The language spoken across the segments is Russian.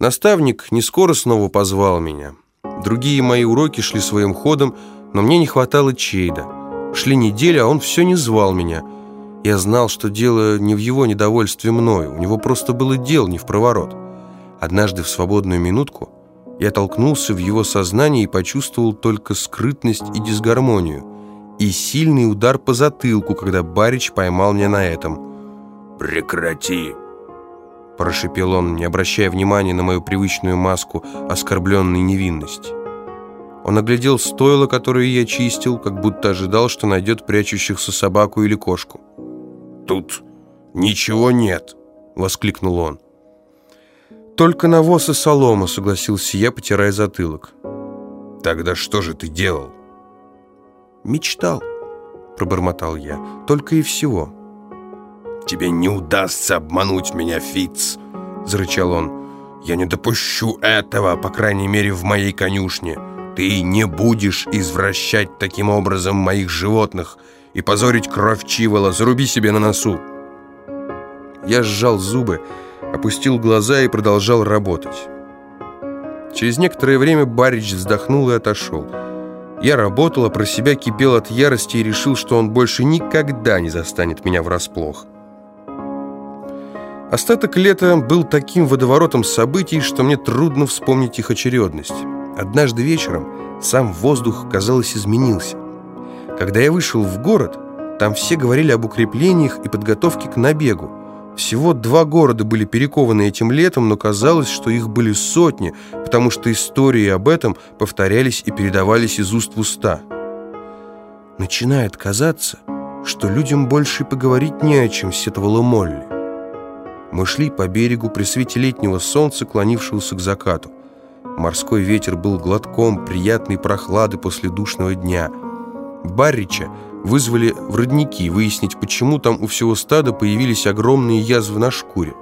Наставник не скоро снова позвал меня. Другие мои уроки шли своим ходом, но мне не хватало Чейда. Шли недели, а он все не звал меня. Я знал, что дело не в его недовольстве мною, у него просто было дел не в проворот. Однажды в свободную минутку я толкнулся в его сознание и почувствовал только скрытность и дисгармонию, и сильный удар по затылку, когда Барич поймал меня на этом. «Прекрати!» Прошипел он, не обращая внимания на мою привычную маску оскорбленной невинности. Он оглядел стойло, которое я чистил, как будто ожидал, что найдет прячущихся собаку или кошку. «Тут ничего нет!» — воскликнул он. «Только навоз и солома», — согласился я, потирая затылок. «Тогда что же ты делал?» «Мечтал», — пробормотал я, — «только и всего». «Тебе не удастся обмануть меня, Фиц», — зарычал он. «Я не допущу этого, по крайней мере, в моей конюшне. Ты не будешь извращать таким образом моих животных и позорить кровь Чивола. Заруби себе на носу». Я сжал зубы, — опустил глаза и продолжал работать. Через некоторое время Барич вздохнул и отошел. Я работал, а про себя кипел от ярости и решил, что он больше никогда не застанет меня врасплох. Остаток лета был таким водоворотом событий, что мне трудно вспомнить их очередность. Однажды вечером сам воздух, казалось, изменился. Когда я вышел в город, там все говорили об укреплениях и подготовке к набегу. Всего два города были перекованы этим летом, но казалось, что их были сотни, потому что истории об этом повторялись и передавались из уст в уста. Начинает казаться, что людям больше поговорить не о чем, сетовала Молли. Мы шли по берегу при свете летнего солнца, клонившегося к закату. Морской ветер был глотком приятной прохлады после душного дня. Баррича вызвали в родники выяснить, почему там у всего стада появились огромные язвы на шкуре.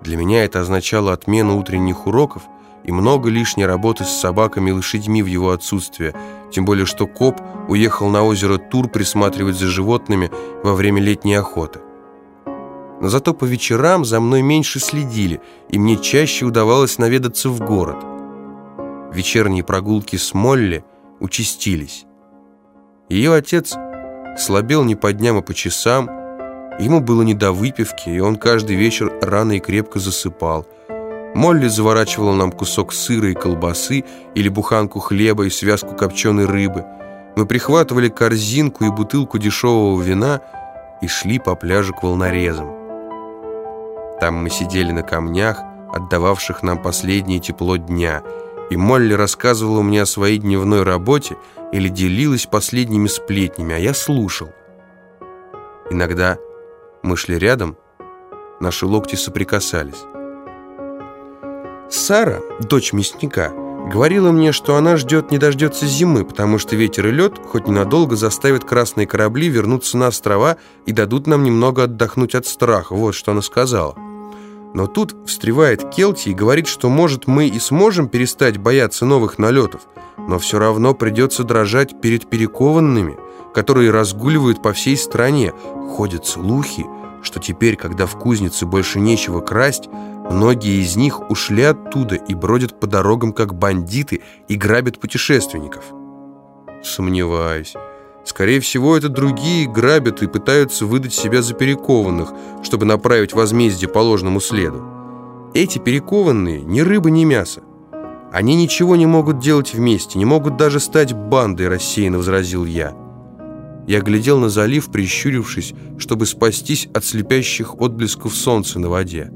Для меня это означало отмену утренних уроков и много лишней работы с собаками и лошадьми в его отсутствие, тем более что коп уехал на озеро Тур присматривать за животными во время летней охоты. Но зато по вечерам за мной меньше следили, и мне чаще удавалось наведаться в город. Вечерние прогулки с Молли участились. Ее отец – слабел не по дням, а по часам. Ему было не до выпивки, и он каждый вечер рано и крепко засыпал. Молли заворачивала нам кусок сыра и колбасы, или буханку хлеба и связку копченой рыбы. Мы прихватывали корзинку и бутылку дешевого вина и шли по пляжу к волнорезам. Там мы сидели на камнях, отдававших нам последнее тепло дня, и Молли рассказывала мне о своей дневной работе, или делилась последними сплетнями, а я слушал. Иногда мы шли рядом, наши локти соприкасались. Сара, дочь мясника, говорила мне, что она ждет не дождется зимы, потому что ветер и лед хоть ненадолго заставят красные корабли вернуться на острова и дадут нам немного отдохнуть от страха. Вот что она сказала. Но тут встревает Келти и говорит, что, может, мы и сможем перестать бояться новых налетов, но все равно придется дрожать перед перекованными, которые разгуливают по всей стране. Ходят слухи, что теперь, когда в кузнице больше нечего красть, многие из них ушли оттуда и бродят по дорогам как бандиты и грабят путешественников. Сомневаюсь. Скорее всего, это другие грабят и пытаются выдать себя за перекованных, чтобы направить возмездие по ложному следу. Эти перекованные ни рыба, ни мясо. Они ничего не могут делать вместе, не могут даже стать бандой, рассеянно возразил я. Я глядел на залив, прищурившись, чтобы спастись от слепящих отблесков солнца на воде.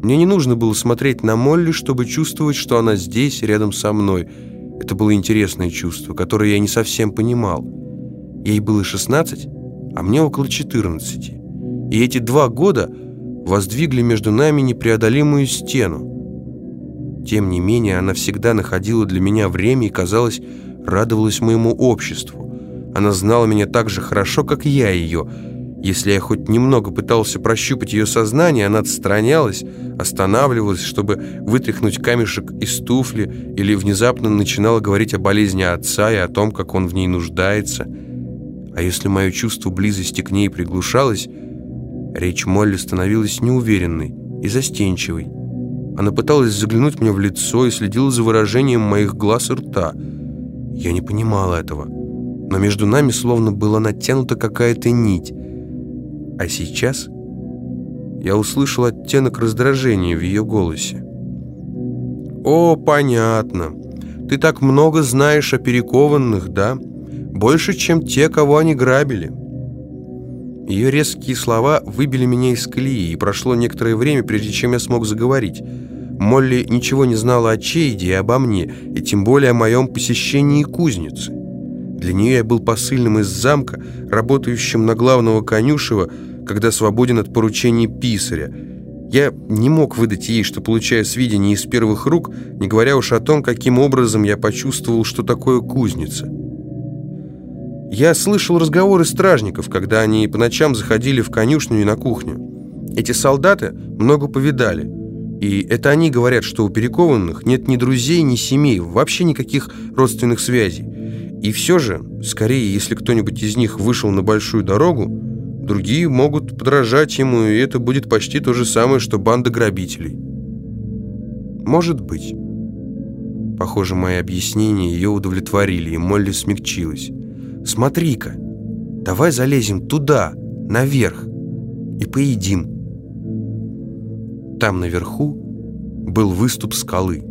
Мне не нужно было смотреть на Молли, чтобы чувствовать, что она здесь, рядом со мной. Это было интересное чувство, которое я не совсем понимал. Ей было 16, а мне около 14. И эти два года воздвигли между нами непреодолимую стену. Тем не менее, она всегда находила для меня время и, казалось, радовалась моему обществу. Она знала меня так же хорошо, как я ее. Если я хоть немного пытался прощупать ее сознание, она отстранялась, останавливалась, чтобы вытряхнуть камешек из туфли или внезапно начинала говорить о болезни отца и о том, как он в ней нуждается – а если мое чувство близости к ней приглушалось, речь Молли становилась неуверенной и застенчивой. Она пыталась заглянуть мне в лицо и следила за выражением моих глаз и рта. Я не понимала этого, но между нами словно была натянута какая-то нить. А сейчас я услышал оттенок раздражения в ее голосе. «О, понятно. Ты так много знаешь о перекованных, да? Больше, чем те, кого они грабили». Ее резкие слова выбили меня из колеи, и прошло некоторое время, прежде чем я смог заговорить. Молли ничего не знала о Чейде и обо мне, и тем более о моем посещении кузницы. Для нее я был посыльным из замка, работающим на главного конюшева, когда свободен от поручений писаря. Я не мог выдать ей, что получаю сведения из первых рук, не говоря уж о том, каким образом я почувствовал, что такое кузница. Я слышал разговоры стражников, когда они по ночам заходили в конюшню и на кухню. Эти солдаты много повидали. И это они говорят, что у перекованных нет ни друзей, ни семей, вообще никаких родственных связей. И все же, скорее, если кто-нибудь из них вышел на большую дорогу, другие могут подражать ему, и это будет почти то же самое, что банда грабителей. Может быть. Похоже, мои объяснения ее удовлетворили, и Молли смягчилась. Смотри-ка, давай залезем туда, наверх, и поедим. Там наверху был выступ скалы.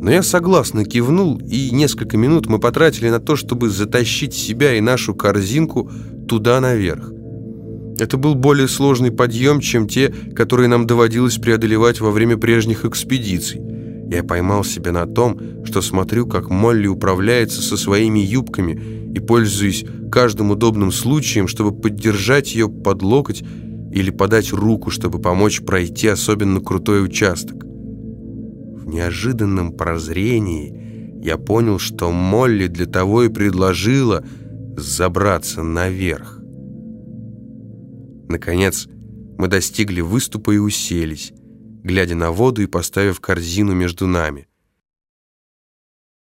Но я согласно кивнул, и несколько минут мы потратили на то, чтобы затащить себя и нашу корзинку туда наверх. Это был более сложный подъем, чем те, которые нам доводилось преодолевать во время прежних экспедиций. Я поймал себя на том, что смотрю, как Молли управляется со своими юбками и пользуюсь каждым удобным случаем, чтобы поддержать ее под локоть или подать руку, чтобы помочь пройти особенно крутой участок. В неожиданном прозрении я понял, что Молли для того и предложила забраться наверх. Наконец, мы достигли выступа и уселись, глядя на воду и поставив корзину между нами.